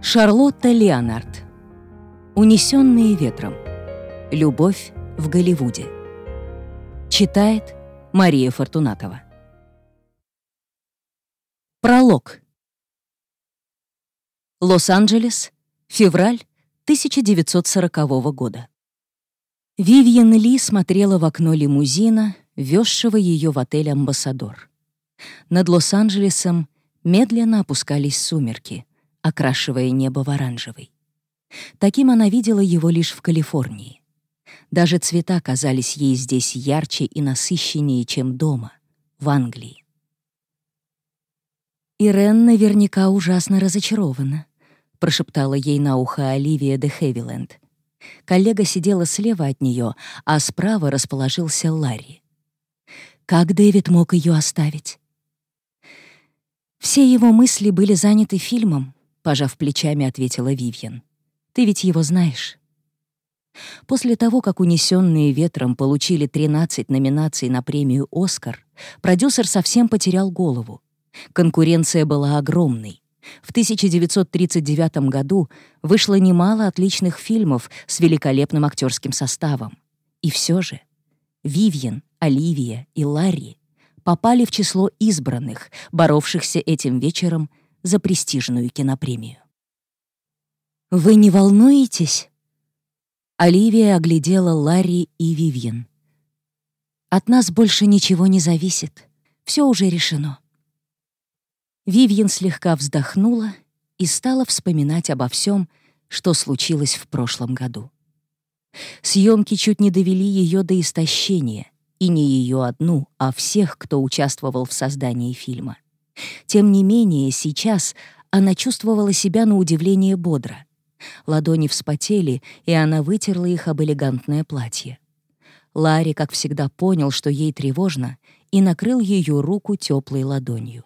Шарлотта Леонард. Унесенные ветром. Любовь в Голливуде. Читает Мария Фортунатова. Пролог. Лос-Анджелес, февраль 1940 года. Вивьен Ли смотрела в окно лимузина, везшего ее в отель «Амбассадор». Над Лос-Анджелесом медленно опускались сумерки, окрашивая небо в оранжевый. Таким она видела его лишь в Калифорнии. Даже цвета казались ей здесь ярче и насыщеннее, чем дома, в Англии. «Ирен наверняка ужасно разочарована», — прошептала ей на ухо Оливия де Хевиленд. Коллега сидела слева от нее, а справа расположился Ларри. Как Дэвид мог ее оставить? Все его мысли были заняты фильмом, пожав плечами, ответила Вивьен. Ты ведь его знаешь. После того, как «Унесенные ветром» получили 13 номинаций на премию «Оскар», продюсер совсем потерял голову. Конкуренция была огромной. В 1939 году вышло немало отличных фильмов с великолепным актерским составом. И все же Вивьен, Оливия и Ларри попали в число избранных, боровшихся этим вечером за престижную кинопремию. «Вы не волнуетесь?» Оливия оглядела Ларри и Вивьен. «От нас больше ничего не зависит. Все уже решено». Вивьен слегка вздохнула и стала вспоминать обо всем, что случилось в прошлом году. Съемки чуть не довели ее до истощения, и не ее одну, а всех, кто участвовал в создании фильма. Тем не менее, сейчас она чувствовала себя на удивление бодро. Ладони вспотели, и она вытерла их об элегантное платье. Ларри, как всегда, понял, что ей тревожно, и накрыл ее руку теплой ладонью.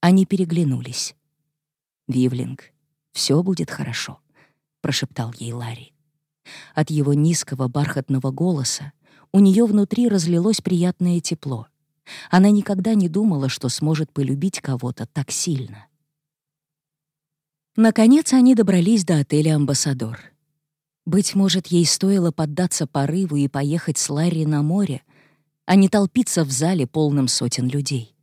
Они переглянулись. «Вивлинг, все будет хорошо», — прошептал ей Ларри. От его низкого бархатного голоса у нее внутри разлилось приятное тепло. Она никогда не думала, что сможет полюбить кого-то так сильно. Наконец они добрались до отеля «Амбассадор». Быть может, ей стоило поддаться порыву и поехать с Ларри на море, а не толпиться в зале, полном сотен людей.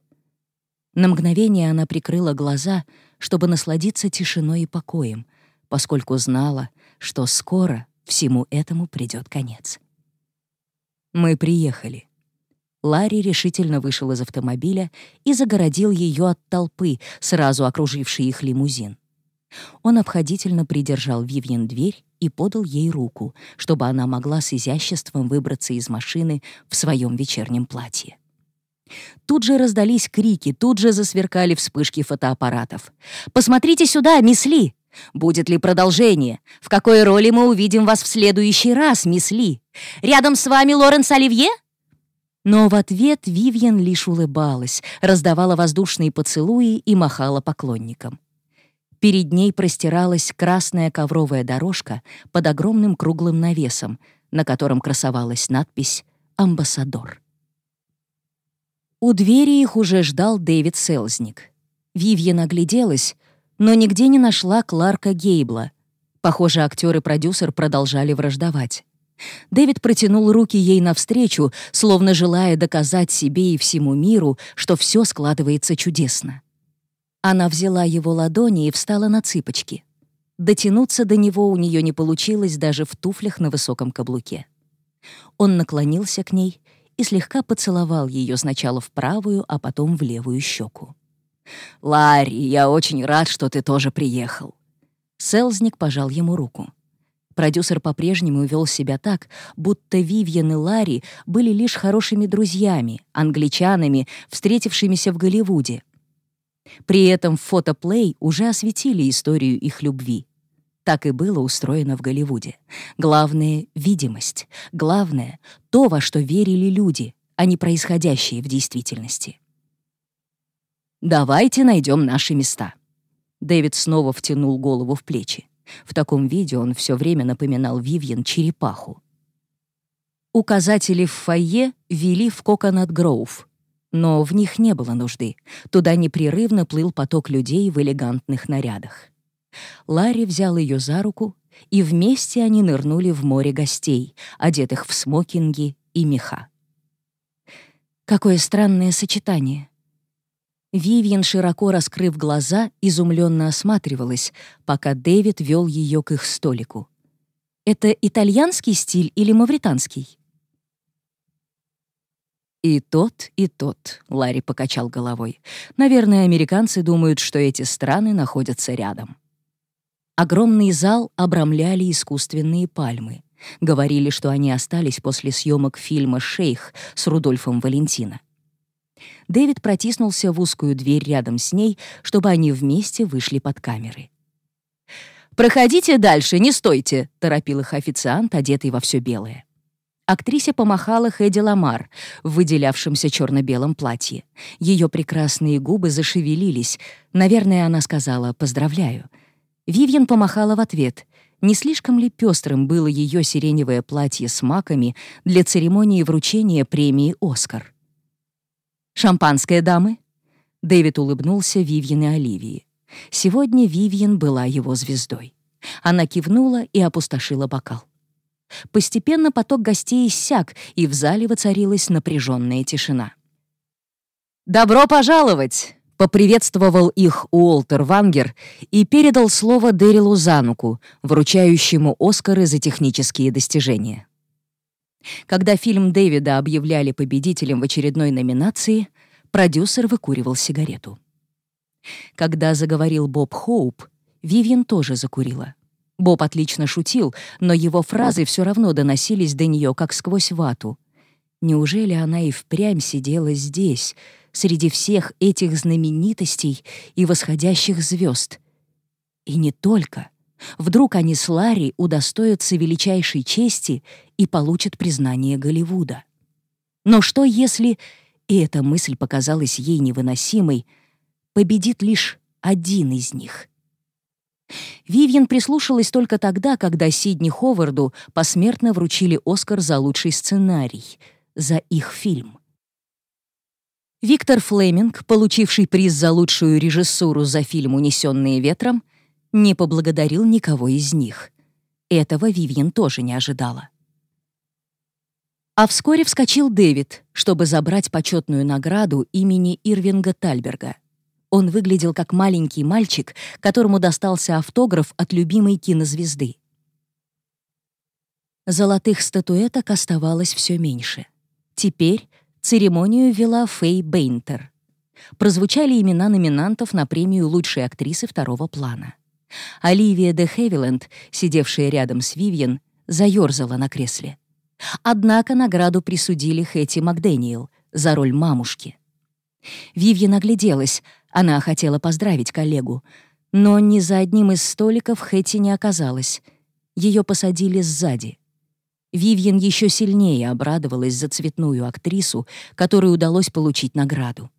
На мгновение она прикрыла глаза, чтобы насладиться тишиной и покоем, поскольку знала, что скоро всему этому придет конец. «Мы приехали». Ларри решительно вышел из автомобиля и загородил ее от толпы, сразу окружившей их лимузин. Он обходительно придержал Вивьен дверь и подал ей руку, чтобы она могла с изяществом выбраться из машины в своем вечернем платье. Тут же раздались крики, тут же засверкали вспышки фотоаппаратов. «Посмотрите сюда, мисс Ли! Будет ли продолжение? В какой роли мы увидим вас в следующий раз, мисс Ли? Рядом с вами Лоренс Оливье?» Но в ответ Вивьен лишь улыбалась, раздавала воздушные поцелуи и махала поклонникам. Перед ней простиралась красная ковровая дорожка под огромным круглым навесом, на котором красовалась надпись «Амбассадор». У двери их уже ждал Дэвид Селзник. Вивьен огляделась, но нигде не нашла Кларка Гейбла. Похоже, актер и продюсер продолжали враждовать. Дэвид протянул руки ей навстречу, словно желая доказать себе и всему миру, что все складывается чудесно. Она взяла его ладони и встала на цыпочки. Дотянуться до него у нее не получилось даже в туфлях на высоком каблуке. Он наклонился к ней и слегка поцеловал ее сначала в правую, а потом в левую щеку. «Ларри, я очень рад, что ты тоже приехал». Селзник пожал ему руку. Продюсер по-прежнему вел себя так, будто Вивьен и Ларри были лишь хорошими друзьями, англичанами, встретившимися в Голливуде. При этом в фотоплей уже осветили историю их любви. Так и было устроено в Голливуде. Главное — видимость. Главное — то, во что верили люди, а не происходящее в действительности. «Давайте найдем наши места». Дэвид снова втянул голову в плечи. В таком виде он все время напоминал Вивьен черепаху. Указатели в фойе вели в Коконат Гроув, но в них не было нужды. Туда непрерывно плыл поток людей в элегантных нарядах. Ларри взял ее за руку, и вместе они нырнули в море гостей, одетых в смокинги и меха. Какое странное сочетание. Вивьен, широко раскрыв глаза, изумленно осматривалась, пока Дэвид вел ее к их столику. Это итальянский стиль или мавританский? «И тот, и тот», — Ларри покачал головой. «Наверное, американцы думают, что эти страны находятся рядом». Огромный зал обрамляли искусственные пальмы. Говорили, что они остались после съемок фильма «Шейх» с Рудольфом Валентино. Дэвид протиснулся в узкую дверь рядом с ней, чтобы они вместе вышли под камеры. «Проходите дальше, не стойте!» — торопил их официант, одетый во все белое. Актрисе помахала Хэдди Ламар в выделявшемся черно-белом платье. Ее прекрасные губы зашевелились. Наверное, она сказала «поздравляю». Вивьен помахала в ответ. Не слишком ли пестрым было ее сиреневое платье с маками для церемонии вручения премии «Оскар»? «Шампанское, дамы?» Дэвид улыбнулся Вивьен и Оливии. Сегодня Вивьен была его звездой. Она кивнула и опустошила бокал. Постепенно поток гостей иссяк, и в зале воцарилась напряженная тишина. «Добро пожаловать!» — поприветствовал их Уолтер Вангер и передал слово Дэрилу Зануку, вручающему Оскары за технические достижения. Когда фильм Дэвида объявляли победителем в очередной номинации, продюсер выкуривал сигарету. Когда заговорил Боб Хоуп, Вивьен тоже закурила. Боб отлично шутил, но его фразы все равно доносились до нее как сквозь вату. Неужели она и впрямь сидела здесь, среди всех этих знаменитостей и восходящих звезд? И не только — Вдруг они с Ларри удостоятся величайшей чести и получат признание Голливуда. Но что если, и эта мысль показалась ей невыносимой, победит лишь один из них? Вивьен прислушалась только тогда, когда Сидни Ховарду посмертно вручили Оскар за лучший сценарий, за их фильм. Виктор Флеминг, получивший приз за лучшую режиссуру за фильм «Унесенные ветром», не поблагодарил никого из них. Этого Вивьен тоже не ожидала. А вскоре вскочил Дэвид, чтобы забрать почетную награду имени Ирвинга Тальберга. Он выглядел как маленький мальчик, которому достался автограф от любимой кинозвезды. Золотых статуэток оставалось все меньше. Теперь церемонию вела Фэй Бейнтер. Прозвучали имена номинантов на премию лучшей актрисы второго плана. Оливия де Хевиленд, сидевшая рядом с Вивьен, заёрзала на кресле. Однако награду присудили Хэти Макдэниел за роль мамушки. Вивьен огляделась, она хотела поздравить коллегу, но ни за одним из столиков Хэти не оказалась. Ее посадили сзади. Вивьен еще сильнее обрадовалась за цветную актрису, которой удалось получить награду.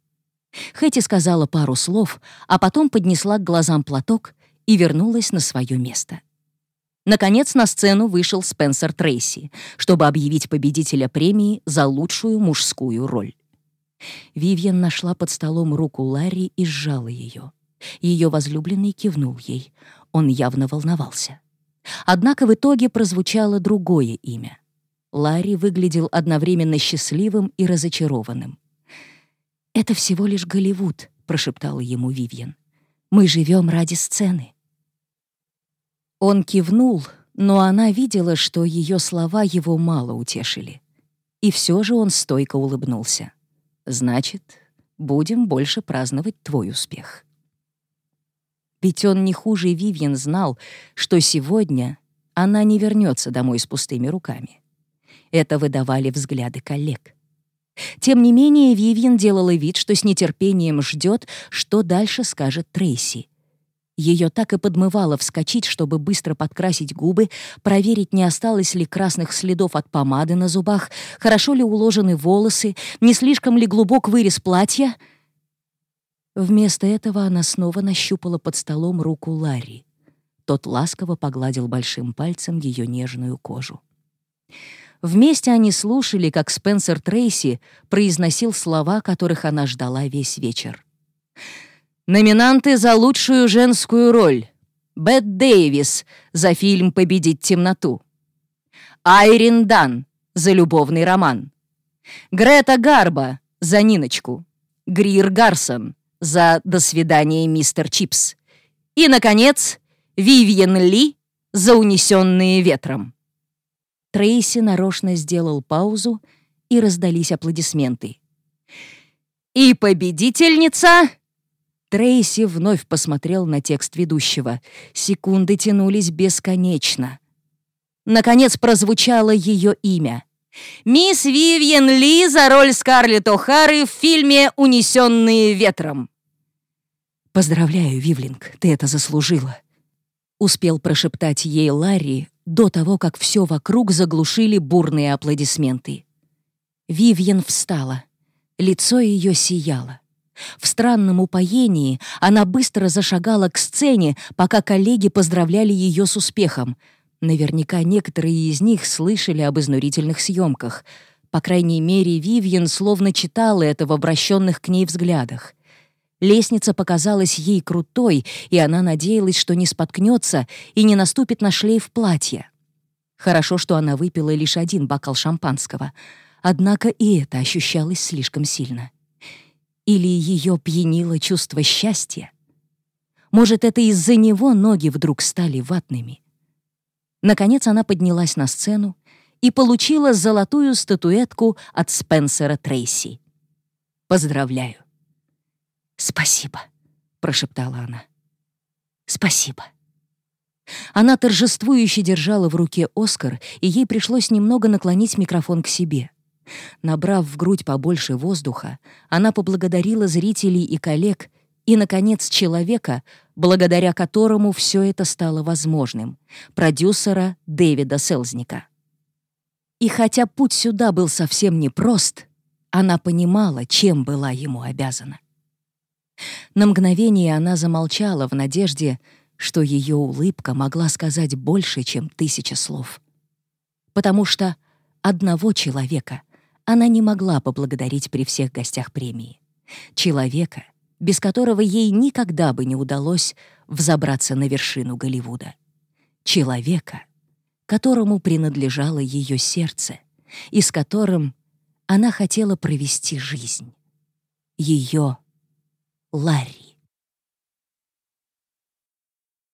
Хэти сказала пару слов, а потом поднесла к глазам платок и вернулась на свое место. Наконец на сцену вышел Спенсер Трейси, чтобы объявить победителя премии за лучшую мужскую роль. Вивьен нашла под столом руку Ларри и сжала ее. Ее возлюбленный кивнул ей. Он явно волновался. Однако в итоге прозвучало другое имя. Ларри выглядел одновременно счастливым и разочарованным. «Это всего лишь Голливуд», — прошептала ему Вивьен. «Мы живем ради сцены». Он кивнул, но она видела, что ее слова его мало утешили. И все же он стойко улыбнулся. «Значит, будем больше праздновать твой успех». Ведь он не хуже Вивьен знал, что сегодня она не вернется домой с пустыми руками. Это выдавали взгляды коллег. Тем не менее, Вивьен делала вид, что с нетерпением ждет, что дальше скажет Трейси — ее так и подмывало вскочить, чтобы быстро подкрасить губы, проверить, не осталось ли красных следов от помады на зубах, хорошо ли уложены волосы, не слишком ли глубок вырез платья. Вместо этого она снова нащупала под столом руку Ларри. Тот ласково погладил большим пальцем ее нежную кожу. Вместе они слушали, как Спенсер Трейси произносил слова, которых она ждала весь вечер. Номинанты за лучшую женскую роль. Бет Дэвис за фильм «Победить темноту». Айрин Дан за любовный роман. Грета Гарба за Ниночку. Грир Гарсон за «До свидания, мистер Чипс». И, наконец, Вивьен Ли за «Унесенные ветром». Трейси нарочно сделал паузу, и раздались аплодисменты. «И победительница!» Трейси вновь посмотрел на текст ведущего. Секунды тянулись бесконечно. Наконец прозвучало ее имя. «Мисс Вивьен Ли за роль Скарлетт О'Хары в фильме «Унесенные ветром». «Поздравляю, Вивлинг, ты это заслужила», — успел прошептать ей Ларри до того, как все вокруг заглушили бурные аплодисменты. Вивьен встала. Лицо ее сияло. В странном упоении она быстро зашагала к сцене, пока коллеги поздравляли ее с успехом. Наверняка некоторые из них слышали об изнурительных съемках. По крайней мере, Вивьен словно читала это в обращенных к ней взглядах. Лестница показалась ей крутой, и она надеялась, что не споткнется и не наступит на шлейф платья. Хорошо, что она выпила лишь один бокал шампанского. Однако и это ощущалось слишком сильно. Или ее пьянило чувство счастья? Может, это из-за него ноги вдруг стали ватными? Наконец она поднялась на сцену и получила золотую статуэтку от Спенсера Трейси. «Поздравляю!» «Спасибо», — прошептала она. «Спасибо». Она торжествующе держала в руке Оскар, и ей пришлось немного наклонить микрофон к себе. Набрав в грудь побольше воздуха, она поблагодарила зрителей и коллег и, наконец, человека, благодаря которому все это стало возможным — продюсера Дэвида Селзника. И хотя путь сюда был совсем непрост, она понимала, чем была ему обязана. На мгновение она замолчала в надежде, что ее улыбка могла сказать больше, чем тысяча слов. Потому что одного человека она не могла поблагодарить при всех гостях премии. Человека, без которого ей никогда бы не удалось взобраться на вершину Голливуда. Человека, которому принадлежало ее сердце и с которым она хотела провести жизнь. Ее Ларри.